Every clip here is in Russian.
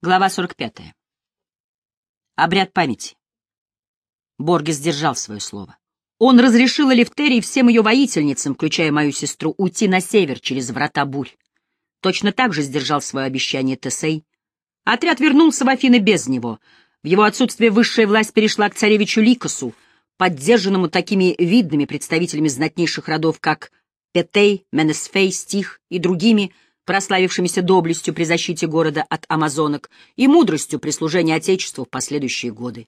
Глава 45. Обряд памяти. Боргес сдержал свое слово. Он разрешил Элифтерии всем ее воительницам, включая мою сестру, уйти на север через врата бурь. Точно так же сдержал свое обещание Тесей. Отряд вернулся в Афины без него. В его отсутствие высшая власть перешла к царевичу Ликосу, поддержанному такими видными представителями знатнейших родов, как Петей, Менесфей, Стих и другими — прославившимися доблестью при защите города от амазонок и мудростью при служении Отечеству в последующие годы.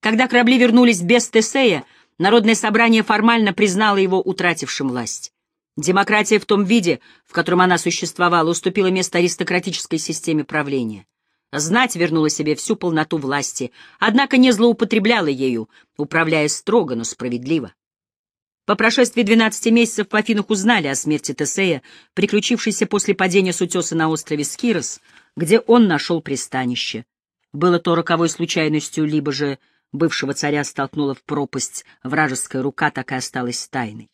Когда корабли вернулись без Тесея, Народное собрание формально признало его утратившим власть. Демократия в том виде, в котором она существовала, уступила место аристократической системе правления. Знать вернула себе всю полноту власти, однако не злоупотребляла ею, управляя строго, но справедливо. По прошествии 12 месяцев в Афинах узнали о смерти Тесея, приключившейся после падения с утеса на острове Скирос, где он нашел пристанище. Было то роковой случайностью, либо же бывшего царя столкнула в пропасть вражеская рука, так и осталась тайной.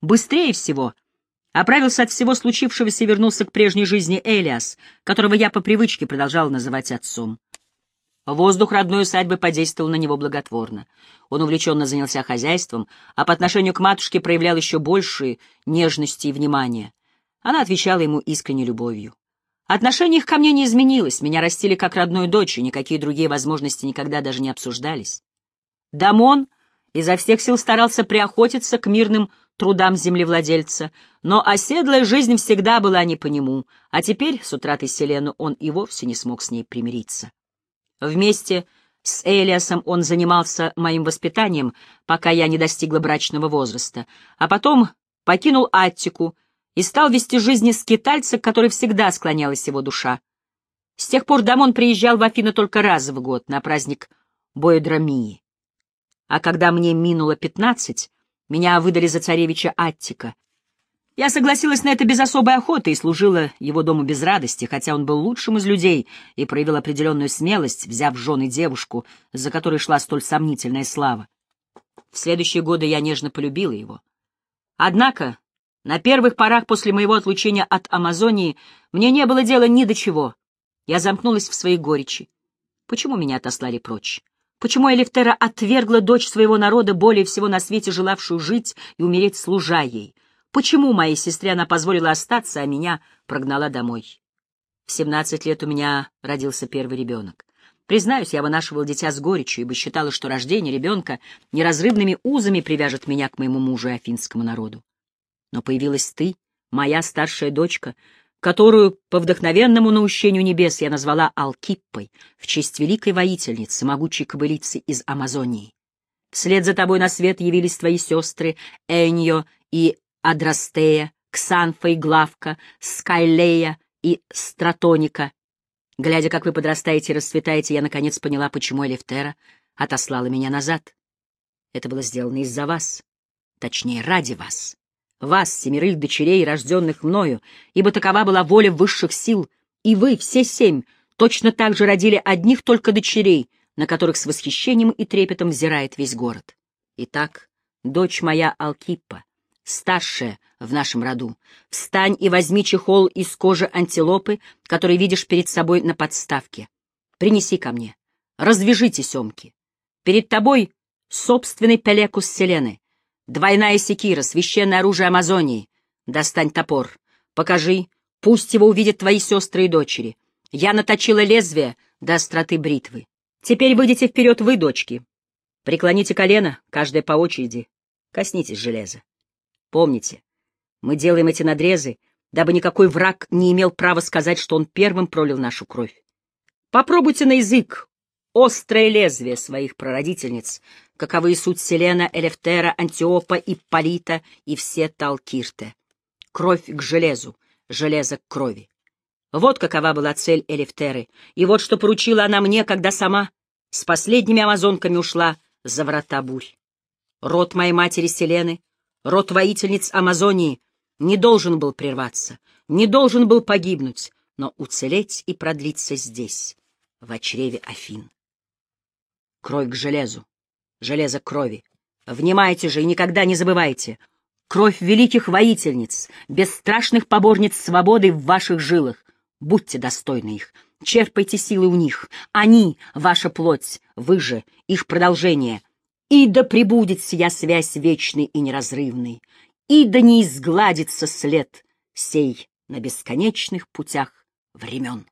Быстрее всего оправился от всего случившегося и вернулся к прежней жизни Элиас, которого я по привычке продолжал называть отцом. Воздух родной усадьбы подействовал на него благотворно. Он увлеченно занялся хозяйством, а по отношению к матушке проявлял еще большие нежности и внимания. Она отвечала ему искренней любовью. Отношение их ко мне не изменилось, меня растили как родную дочь, и никакие другие возможности никогда даже не обсуждались. Дамон изо всех сил старался приохотиться к мирным трудам землевладельца, но оседлая жизнь всегда была не по нему, а теперь, с утратой Селену, он и вовсе не смог с ней примириться. Вместе с Элиасом он занимался моим воспитанием, пока я не достигла брачного возраста, а потом покинул Аттику и стал вести жизни скитальца, к которой всегда склонялась его душа. С тех пор Дамон приезжал в Афины только раз в год на праздник Боедромии. А когда мне минуло пятнадцать, меня выдали за царевича Аттика, я согласилась на это без особой охоты и служила его дому без радости, хотя он был лучшим из людей и проявил определенную смелость, взяв в жены девушку, за которой шла столь сомнительная слава. В следующие годы я нежно полюбила его. Однако на первых порах после моего отлучения от Амазонии мне не было дела ни до чего. Я замкнулась в своей горечи. Почему меня отослали прочь? Почему Элифтера отвергла дочь своего народа, более всего на свете желавшую жить и умереть служа ей — Почему моей сестре она позволила остаться, а меня прогнала домой? В семнадцать лет у меня родился первый ребенок. Признаюсь, я вынашивал дитя с горечью, ибо считала, что рождение ребенка неразрывными узами привяжет меня к моему мужу и афинскому народу. Но появилась ты, моя старшая дочка, которую по вдохновенному наущению небес я назвала Алкиппой в честь великой воительницы, могучей кобылицы из Амазонии. Вслед за тобой на свет явились твои сестры Эньо и Адрастея, Ксанфа и Главка, Скайлея и Стратоника. Глядя, как вы подрастаете и расцветаете, я наконец поняла, почему Элифтера отослала меня назад. Это было сделано из-за вас, точнее, ради вас. Вас, семерых дочерей, рожденных мною, ибо такова была воля высших сил, и вы, все семь, точно так же родили одних только дочерей, на которых с восхищением и трепетом взирает весь город. Итак, дочь моя Алкиппа, старшая в нашем роду, встань и возьми чехол из кожи антилопы, который видишь перед собой на подставке. Принеси ко мне. Развяжи тесемки. Перед тобой собственный пелекус Селены, двойная секира, священное оружие Амазонии. Достань топор. Покажи, пусть его увидят твои сестры и дочери. Я наточила лезвие до остроты бритвы. Теперь выйдите вперед вы, дочки. Преклоните колено, каждая по очереди. Коснитесь железа. Помните, мы делаем эти надрезы, дабы никакой враг не имел права сказать, что он первым пролил нашу кровь. Попробуйте на язык острое лезвие своих прародительниц, каковы суть Селена, Элефтера, Антиопа, Ипполита и все Талкирте. Кровь к железу, железо к крови. Вот какова была цель Элефтеры, и вот что поручила она мне, когда сама с последними амазонками ушла за врата бурь. Род моей матери Селены Род воительниц Амазонии не должен был прерваться, не должен был погибнуть, но уцелеть и продлиться здесь, в очреве Афин. Кровь к железу, железо крови. Внимайте же и никогда не забывайте. Кровь великих воительниц, бесстрашных поборниц свободы в ваших жилах. Будьте достойны их, черпайте силы у них. Они — ваша плоть, вы же — их продолжение. И да пребудет сия связь вечной и неразрывной, и да не изгладится след сей на бесконечных путях времен.